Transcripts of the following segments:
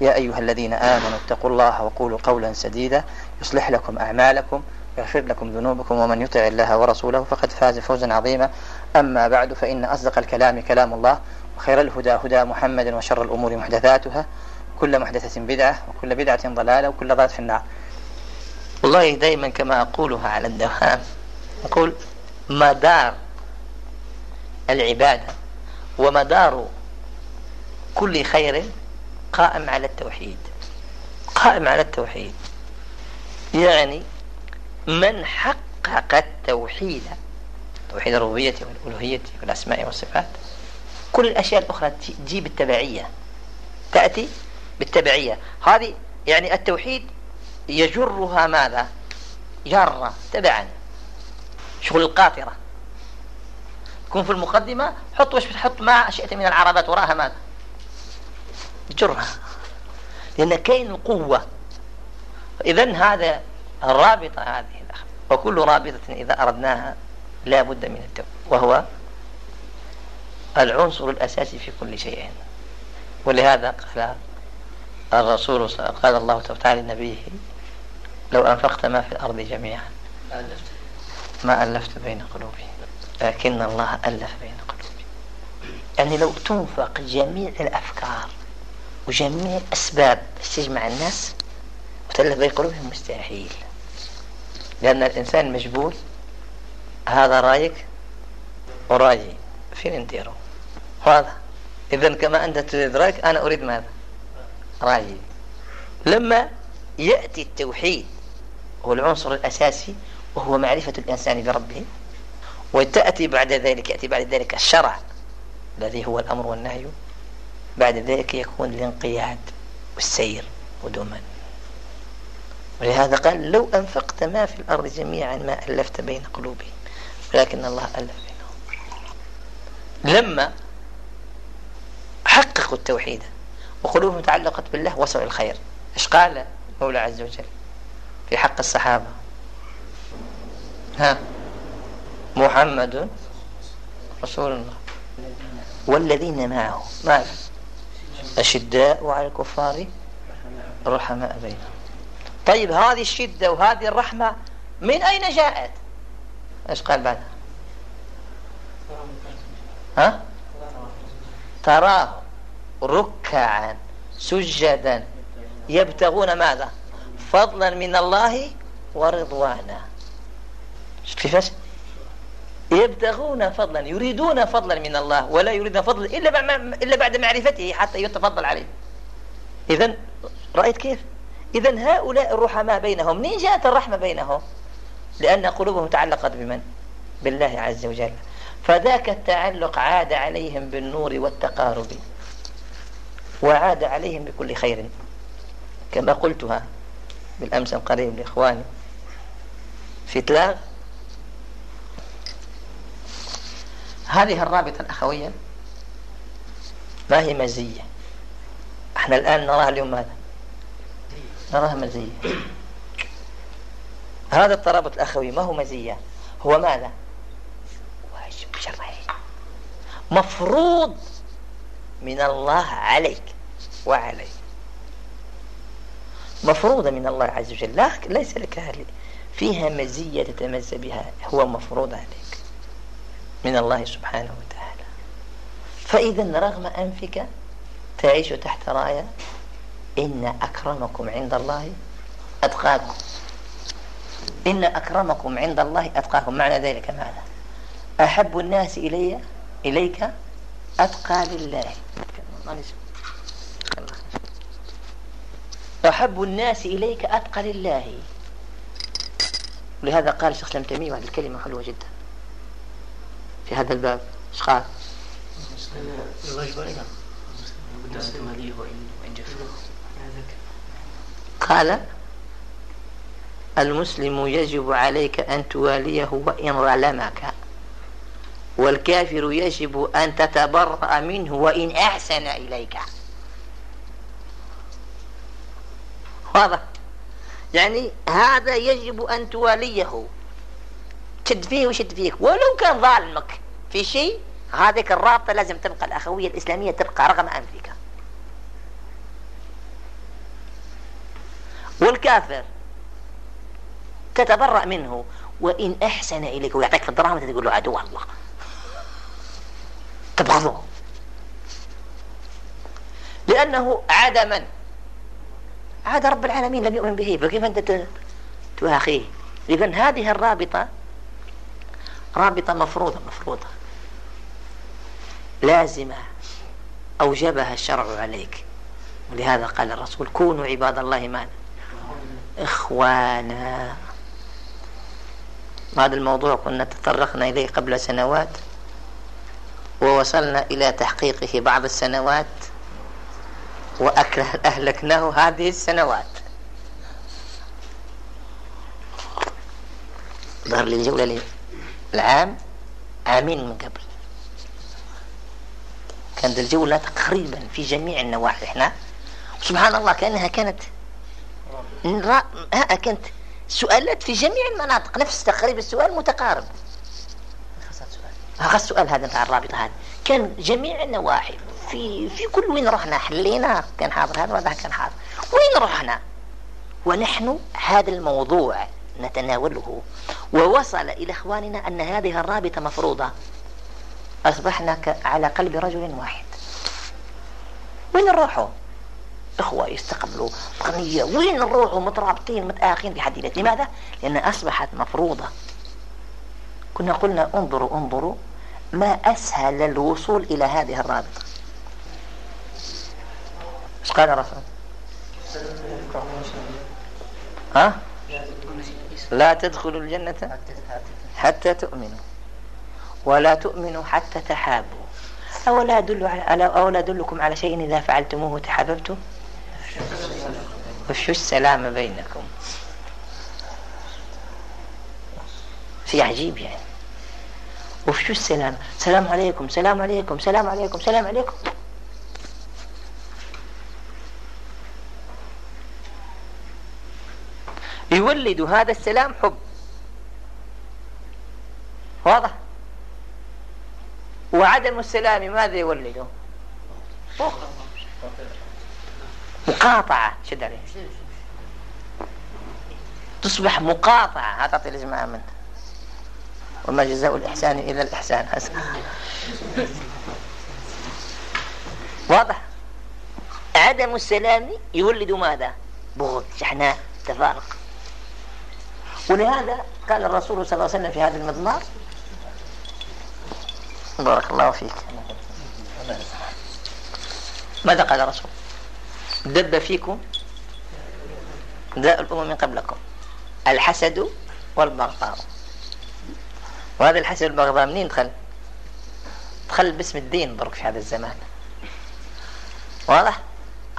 يا أيها الذين آمنوا اتقوا الله وقولوا قولا سديدا يصلح لكم أعمالكم يغفر لكم ذنوبكم ومن يطع الله ورسوله فقد فاز فوزا عظيما. أما بعد فإن أصدق الكلام كلام الله وخير الهدى هدى محمد وشر الأمور محدثاتها. كل محدثة بدعة وكل بدعة ضلالة وكل ضلالة في النار. والله دائما كما أقولها على الدوام أقول مدار العبادة ومدار كل خير قائم على التوحيد. قائم على التوحيد. يعني من حقق التوحيد توحيد الربوبية والألوهية والأسماء والصفات كل الأشياء الأخرى تجي بالتبعية. تأتي بالتبعية. هذه يعني التوحيد يجرها ماذا؟ جرة تبعا. شغل القاطرة. يكون في المقدمة حط وش بتحط ما شئت من العربات وراها ماذا؟ جرها لأن كاين القوة. إذا هذا الرابطة هذه وكل رابطة إذا أردناها لا بد من التوبة وهو العنصر الأساسي في كل شيء. ولهذا قال الرسول قال الله تعالى لنبيه لو أنفقت ما في الأرض جميعا ما ألفت بين قلوبهم لكن الله ألف بين قلوبهم. يعني لو تنفق جميع الأفكار وجميع أسباب تجمع الناس وتألف بين قلوبهم مستحيل. لأن الإنسان مجبول هذا رأيك ورأيي. فين نديره واضح. إذا كما أنت تريد رأيك أنا أريد ماذا؟ رأيي. لما يأتي التوحيد هو العنصر الأساسي وهو معرفة الإنسان بربه وتأتي بعد ذلك يأتي بعد ذلك الشرع الذي هو الأمر والنهي بعد ذلك يكون الانقياد والسير قدوما ولهذا قال لو أنفقت ما في الأرض جميعا ما ألفت بين قلوبهم ولكن الله ألف بينهم. لما حققوا التوحيد وقلوبهم تعلقت بالله وسعوا الخير إيش قال مولى عز وجل في حق الصحابة؟ ها محمد رسول الله والذين معه. ماذا أشداء على الكفار رحماء بينهم. طيب هذه الشدة وهذه الرحمة من أين جاءت؟ إيش قال بعدها؟ ها؟ تراه ركعا سجدا. يبتغون ماذا؟ فضلا من الله ورضوانا كيفاش يبتغون فضلا يريدون فضلا من الله ولا يريدون فضلا إلا بعد, إلا بعد معرفته حتى يتفضل عليه. إذا رأيت كيف؟ إذا هؤلاء الرحماء بينهم منين جاءت الرحمة بينهم؟ لأن قلوبهم تعلقت بمن؟ بالله عز وجل. فذاك التعلق عاد عليهم بالنور والتقارب وعاد عليهم بكل خير. كما قلتها بالأمس القريب لإخواني في تلاغ هذه الرابطة الأخوية ما هي مزية؟ إحنا الآن نراها اليوم ماذا؟ نراها مزية. هذا الترابط الأخوي ما هو مزية؟ هو ماذا؟ واجب شرعي. مفروض من الله عليك وعليك. مفروضة من الله عز وجل. لا ليس لك فيها مزية تتمزى بها. هو مفروض عليك. من الله سبحانه وتعالى. فإذا رغم أنفك تعيش تحت راية إن أكرمكم عند الله أتقاكم. إن أكرمكم عند الله أتقاكم. معنى ذلك ماذا؟ أحب الناس إلي إليك أتقى لله. أحب الناس إليك أتقى لله. ولهذا قال الشيخ لم تيمية هذه الكلمة حلوة جدا. في هذا الباب. إيش قال؟ قال المسلم يجب عليك أن تواليه وإن ظلمك والكافر يجب أن تتبرأ منه وإن أحسن إليك. واضح؟ يعني هذا يجب أن تواليه. شد فيه وشد فيك ولو كان ظالمك في شيء هذه الرابطة لازم تبقى الأخوية الإسلامية تبقى رغم أنفك. والكافر تتبرأ منه وإن أحسن إليك ويعطيك في الدراهم تقول له عدو الله. تبغضه. لأنه عاد من عاد رب العالمين لم يؤمن به فكيف أنت تؤاخيه؟ إذا هذه الرابطة رابطة مفروضة مفروضة. لازمة أوجبها الشرع عليك. ولهذا قال الرسول كونوا عباد الله ماذا إخوانا. هذا الموضوع كنا تطرقنا إليه قبل سنوات ووصلنا إلى تحقيقه بعض السنوات وأهلكناه هذه السنوات. ظهر لي الجولة العام عامين من قبل. كانت الجولة تقريبا في جميع النواحي إحنا سبحان الله كأنها كانت كانت سؤالات في جميع المناطق. نفس تقريبا السؤال متقارب. هذا السؤال هذا بتاع الرابطة هذا. كان جميع النواحي في في كل وين رحنا حلينا كان حاضر هذا وهذا كان حاضر. وين رحنا؟ ونحن هذا الموضوع نتناوله. ووصل إلى إخواننا أن هذه الرابطة مفروضة. أصبحنا على قلب رجل واحد. وين نروحوا إخوة يستقبلوا غنية وين نروحوا مترابطين متآخين بحديدة لماذا؟ لأن أصبحت مفروضة. كنا قلنا انظروا انظروا ما أسهل الوصول إلى هذه الرابطة. إيش قال الرسول؟ ها؟ لا تدخلوا الجنة حتى تؤمنوا. ولا تؤمنوا حتى تحابوا. أولا أدل على أولا أدلكم على شيء إذا فعلتموه تحاببتم وشو السلام بينكم؟ شيء عجيب يعني. وشو السلام؟ سلام عليكم سلام عليكم سلام عليكم سلام عليكم. يولد هذا السلام حب. واضح؟ وعدم السلام ماذا يولده؟ مقاطعة شد عليه تصبح مقاطعة. هذا تعطي الجماعة منه. وما جزاء الإحسان إلا الإحسان. حسن واضح؟ عدم السلام يولد ماذا؟ بغض شحناء تفارق. ولهذا قال الرسول صلى الله عليه وسلم في هذا المضمار بارك الله فيك. ماذا قال الرسول؟ دب فيكم داء الأمم من قبلكم الحسد والبغضاء. وهذا الحسد والبغضاء منين دخل؟ دخل باسم الدين برك في هذا الزمان. واضح؟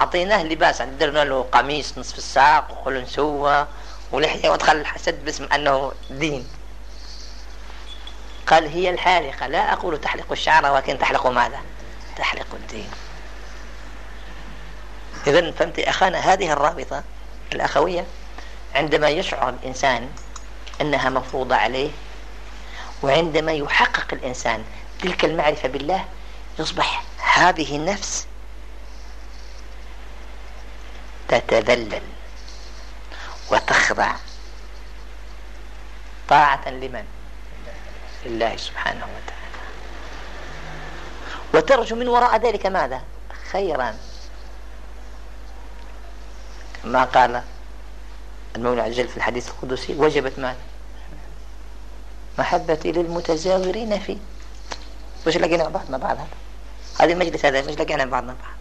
أعطيناه لباس درنا له قميص نصف الساق وقلنسوة ولحية ودخل الحسد باسم أنه دين. قال هي الحالقة لا أقول تحلق الشعر ولكن تحلق ماذا؟ تحلق الدين. إذا فهمت أخانا هذه الرابطة الأخوية عندما يشعر الإنسان أنها مفروضة عليه وعندما يحقق الإنسان تلك المعرفة بالله يصبح هذه النفس تتذلل. وتخضع. طاعة لمن؟ لله سبحانه وتعالى. وترجو من وراء ذلك ماذا؟ خيرا. ما قال المولى عز وجل في الحديث القدسي وجبت ماذا؟ محبتي للمتزاورين فيه وش لقينا بعضنا بعض هذا؟ هذا المجلس هذا مش لقينا بعضنا بعض؟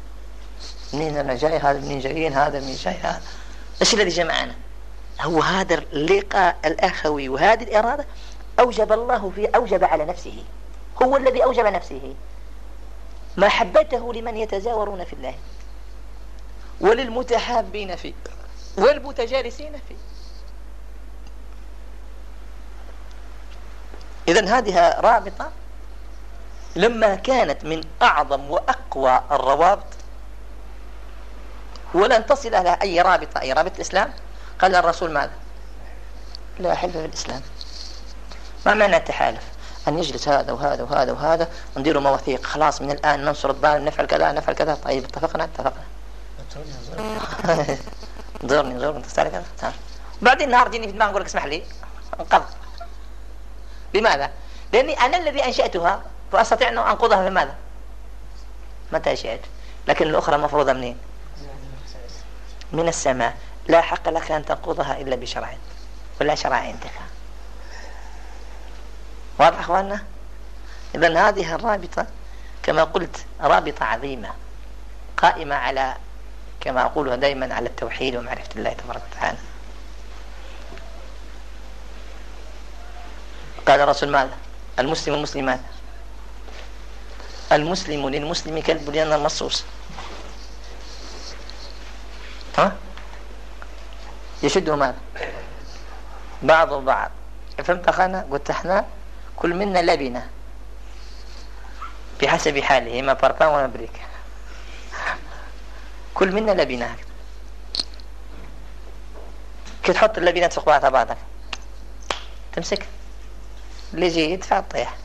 منين أنا جاي؟ هذا منين جايين؟ هذا منين جاي؟ هذا. إيش الذي جمعنا؟ هو هذا اللقاء الأخوي وهذه الإرادة أوجب الله في أوجب على نفسه. هو الذي أوجب نفسه. ما حبته لمن يتزاورون في الله. وللمتحابين فيه. والمتجالسين فيه. إذا هذه رابطة لما كانت من أعظم وأقوى الروابط ولن تصل لها أي رابطة أي رابط الإسلام. قال الرسول ماذا؟ لا حلف في الإسلام ما معنى التحالف؟ أن يجلس هذا وهذا وهذا وهذا ونديروا مواثيق. خلاص من الآن ننصر الظالم نفعل كذا نفعل كذا. طيب اتفقنا؟ اتفقنا. انظرني انظرني. انت كذا؟ تمام بعدين نهار جيني في دماغي أقول لك اسمح لي. انقض. لماذا؟ لأني أنا الذي أنشأتها فاستطيع أن أنقضها في ماذا؟ متى شئت. لكن الأخرى مفروضة منين؟ من السماء. لا حق لك أن تنقضها إلا بشرع ولا شرع عندك واضح أخواننا؟ اذا هذه الرابطة كما قلت رابطة عظيمة قائمة على كما أقولها دائما على التوحيد ومعرفة الله تبارك وتعالى. قال الرسول ماذا؟ المسلم المسلم ماذا؟ المسلم للمسلم كالبنيان المصوص. ها؟ يشده ماذا بعض بعض فهمت أخانا؟ قلت إحنا كل منا لبنة. بحسب حاله ما باربان ولا بريك. كل منا لبنة. كي تحط اللبنة فوق بعضها تمسك. اللي يجي يدفع تطيح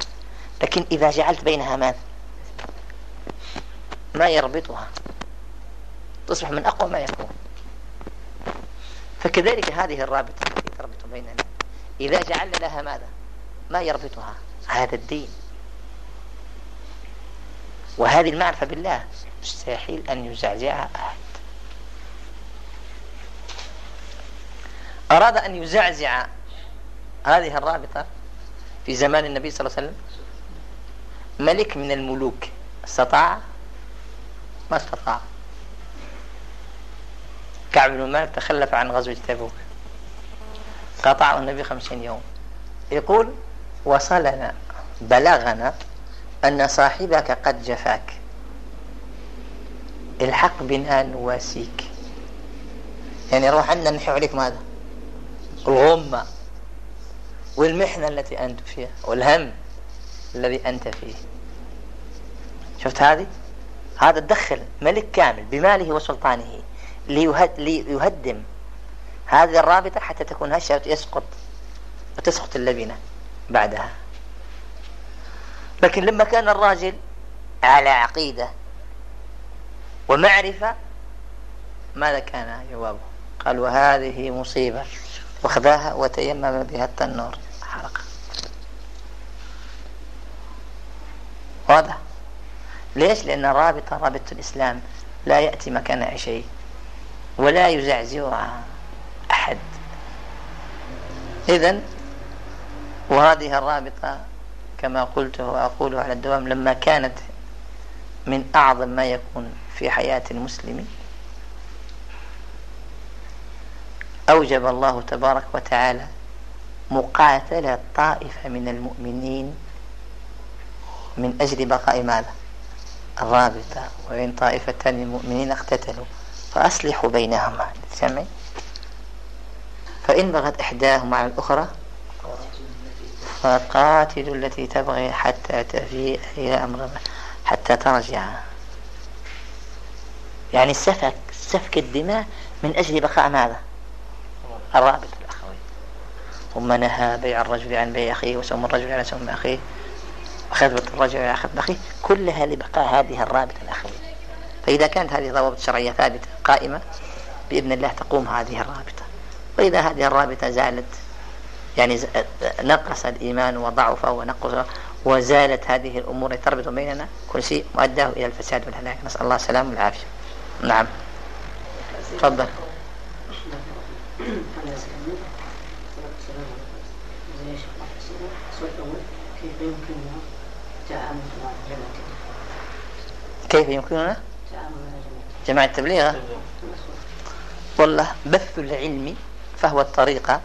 لكن إذا جعلت بينها ماذا ما يربطها. تصبح من أقوى ما يكون. فكذلك هذه الرابطة التي تربط بيننا إذا جعلنا لها ماذا؟ ما يربطها؟ هذا الدين. وهذه المعرفة بالله مستحيل أن يزعزعها أحد. أراد أن يزعزع هذه الرابطة في زمان النبي صلى الله عليه وسلم؟ ملك من الملوك. استطاع؟ ما استطاع. كعب بن مالك تخلف عن غزوة تبوك. قطعه النبي خمسين يوم. يقول وصلنا بلغنا أن صاحبك قد جفاك. الحق بنا نواسيك. يعني روح عندنا نحي عليك ماذا الغمة والمحنة التي أنت فيها والهم الذي أنت فيه. شفت هذه؟ هذا تدخل ملك كامل بماله وسلطانه. ليهدم. هذه الرابطة حتى تكون هشة يسقط وتسقط اللبنة بعدها. لكن لما كان الراجل على عقيدة ومعرفة ماذا كان جوابه؟ قال وهذه مصيبة. واخذاها وتيمم بها التنور. حرقة واضح؟ ليش؟ لأن رابطة رابطة الإسلام لا يأتي مكانها شيء. ولا يزعزعها أحد. إذا وهذه الرابطة كما قلت وأقول على الدوام لما كانت من أعظم ما يكون في حياة المسلم أوجب الله تبارك وتعالى مقاتلة طائفة من المؤمنين من أجل بقاء ماذا؟ الرابطة. وإن طائفة من المؤمنين اقتتلوا. فأصلحوا بينهما. سمع فإن بغت إحداهما على الأخرى فقاتلوا التي تبغي حتى تفيء إلى أمر حتى ترجع. يعني السفك سفك الدماء من أجل بقاء ماذا؟ الرابط الأخوي. ثم نهى بيع الرجل عن بيع أخيه وسوم الرجل على سوم أخيه. وخذبة الرجل على خذبة أخيه. كلها لبقاء هذه الرابطة الأخوية فإذا كانت هذه الضوابط الشرعية ثابتة قائمة بإذن الله تقوم هذه الرابطة. وإذا هذه الرابطة زالت يعني نقص الإيمان وضعف ونقص وزالت هذه الأمور تربط بيننا كل شيء مؤداه إلى الفساد والهلاك. نسأل الله السلامة والعافية. نعم. تفضل. كيف يمكننا؟ جماعة التبليغ والله بث العلم فهو الطريقة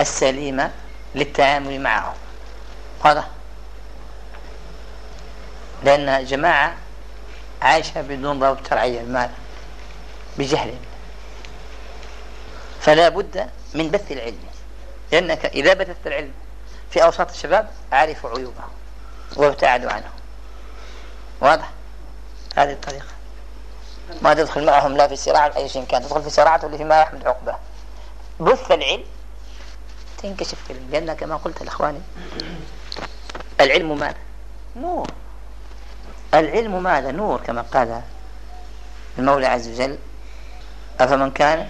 السليمة للتعامل معه. هذا لأن جماعة عايشة بدون ضوابط شرعية المال بجهل. فلا بد من بث العلم لأنك إذا بثت العلم في أوساط الشباب عرفوا عيوبه وابتعدوا عنه واضح؟ هذه الطريقة. ما تدخل معهم لا في صراع أي شيء كان. تدخل في صراع اللي فيما يحمد عقبة. بث العلم. تنكشف لأن كما قلت الأخواني العلم ماذا؟ نور. العلم ماذا؟ نور كما قال المولى عز وجل. أفمن كان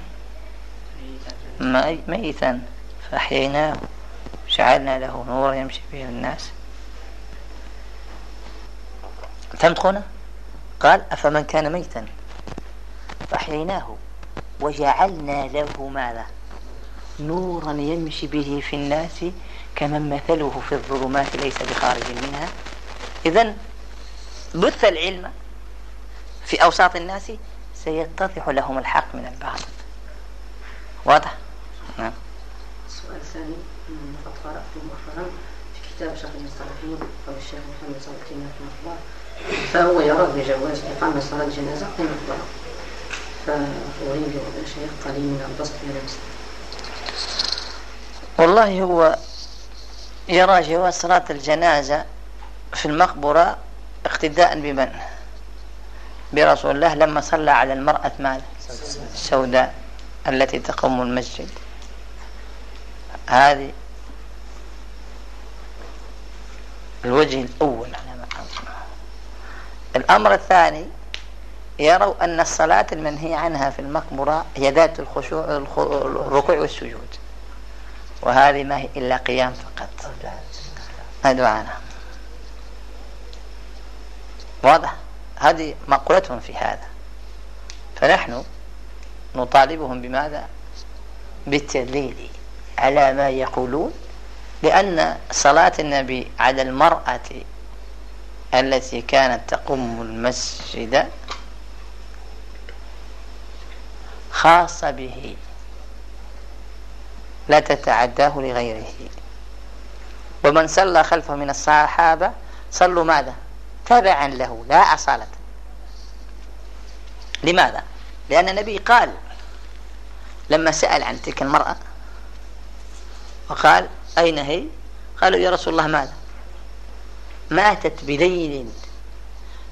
ميتا فأحييناه جعلنا له نورا يمشي به الناس. فهمت قال أفمن كان ميتا. فأحييناه وجعلنا له ماذا نورا يمشي به في الناس كمن مثله في الظلمات ليس بخارج منها. إذا بث العلم في أوساط الناس سيتضح لهم الحق من الباطل. واضح؟ نعم. السؤال الثاني لقد قرأت مؤخرا في كتاب شرح المصطلحين قول الشيخ محمد صالح رحمه الله فهو يرى بجواز إقامة صلاة الجنازة في المقبرة والله هو يرى جواز صلاة الجنازة في المقبرة اقتداء بمن؟ برسول الله لما صلى على المرأة مال السوداء التي تقوم المسجد. هذه الوجه الأول على ما الأمر الثاني يروا أن الصلاة المنهي عنها في المقبرة هي ذات الخشوع الركوع والسجود. وهذه ما هي إلا قيام فقط. أدعانا واضح؟ هذه مقولتهم في هذا. فنحن نطالبهم بماذا؟ بالتدليل على ما يقولون لأن صلاة النبي على المرأة التي كانت تقوم المسجد خاصة به. لا تتعداه لغيره. ومن صلى خلفه من الصحابة صلوا ماذا؟ تبعا له لا أصالة. لماذا؟ لأن النبي قال لما سأل عن تلك المرأة وقال أين هي؟ قالوا يا رسول الله ماذا؟ ماتت بليل.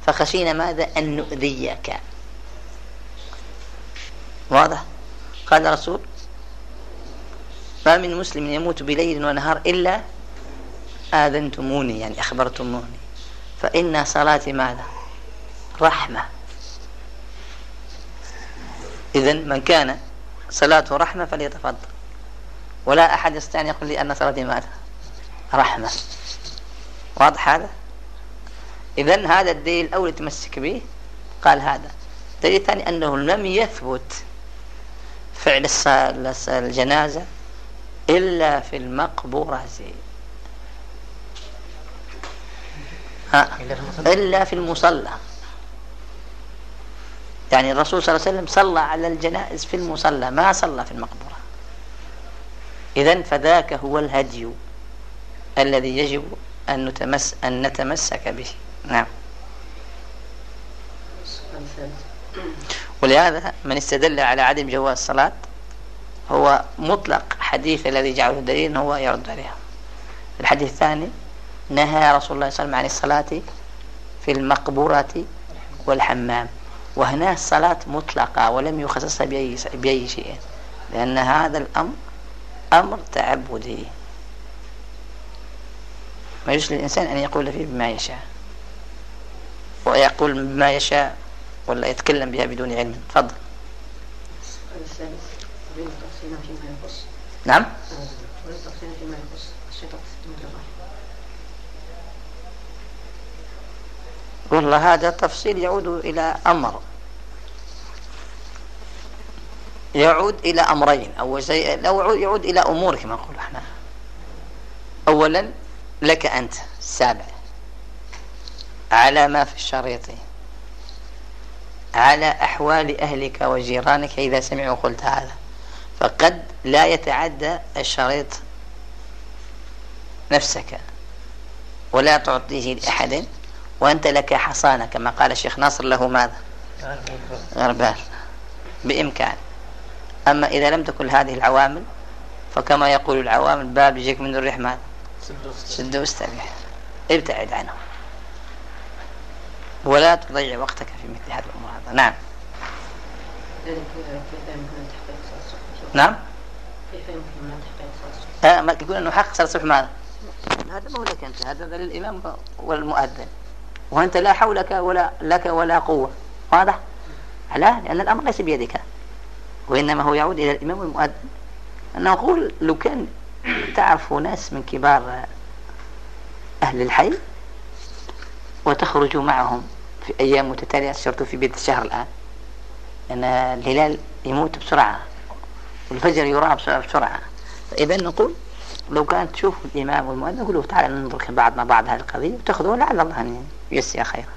فخشينا ماذا أن نؤذيك؟ واضح؟ قال الرسول ما من مسلم يموت بليل ونهار إلا آذنتموني يعني أخبرتموني. فإن صلاتي ماذا؟ رحمة. إذا من كان صلاته رحمة فليتفضل. ولا أحد يستطيع أن يقول لي أن صلاتي ماذا؟ رحمة. واضح هذا؟ إذا هذا الدليل الأول يتمسك به قال هذا. الدليل الثاني أنه لم يثبت فعل الجنازة إلا في المقبورة. ها إلا في المصلى. يعني الرسول صلى الله عليه وسلم صلى على الجنائز في المصلى ما صلى في المقبرة إذا فذاك هو الهدي الذي يجب أن, نتمس أن نتمسك به. نعم. ولهذا من استدل على عدم جواز الصلاة هو مطلق حديث الذي جعله دليل هو يرد عليها. الحديث الثاني نهى رسول الله صلى الله عليه وسلم عن الصلاة في المقبورة والحمام. وهنا الصلاة مطلقة ولم يخصصها بأي, بأي شيء لأن هذا الأمر أمر تعبدي. ما يجوز للإنسان أن يقول فيه بما يشاء. ويقول بما يشاء ولا يتكلم بها بدون علم. تفضل. نعم. والله هذا تفصيل يعود إلى أمر. يعود إلى أمرين. أول شيء لو يعود إلى أمور كما نقول إحنا. أولا لك أنت السابع على ما في الشريط. على أحوال أهلك وجيرانك إذا سمعوا قلت هذا. فقد لا يتعدى الشريط نفسك ولا تعطيه لأحد وأنت لك حصانة كما قال الشيخ ناصر له ماذا؟ غربان بإمكان. أما إذا لم تكن هذه العوامل فكما يقول العوامل باب يجيك من الريح ماذا؟ سد واستريح ابتعد عنه. ولا تضيع وقتك في مثل هذه الأمور هذا. نعم. نعم. كيف يمكن تحقيق يقول أنه حق صلاة الصبح ماذا؟ هذا مو لك أنت هذا للإمام والمؤذن. وأنت لا حول لك ولا لك ولا قوة. واضح؟ لا لأن الأمر ليس بيدك. وإنما هو يعود إلى الإمام والمؤذن. أنا أقول لو كان تعرف ناس من كبار أهل الحي وتخرجوا معهم في أيام متتالية صرتوا في بدايه الشهر الآن. ان الهلال يموت بسرعة والفجر يرى بسرعة فإذا نقول لو كانت تشوف الإمام والمؤذن نقول له تعالى ننظر بعضنا بعض هذه القضية وتأخذوا لعل الله أن يسير خيرا.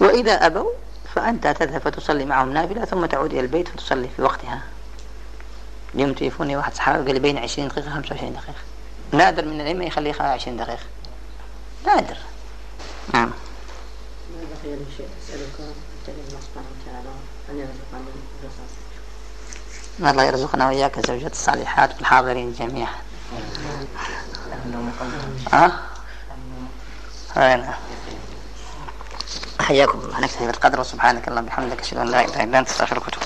وإذا أبوا فأنت تذهب فتصلي معهم نافلة ثم تعود إلى البيت فتصلي في وقتها. اليوم تليفوني واحد صحابي قال لي بين 20 دقيقة 25 دقيقة. نادر من الأئمة يخليها 20 دقيقة. نادر. نعم. ما شيء أسألك أنت الله سبحانه وتعالى أن يرزقني الرصاص الله يرزقنا وإياك الزوجات الصالحات والحاضرين جميعا. ها؟ حياكم الله. نكتفي بالقدر. وسبحانك اللهم وبحمدك. أشهد أن لا إله إلا أنت. أستغفرك وأتوب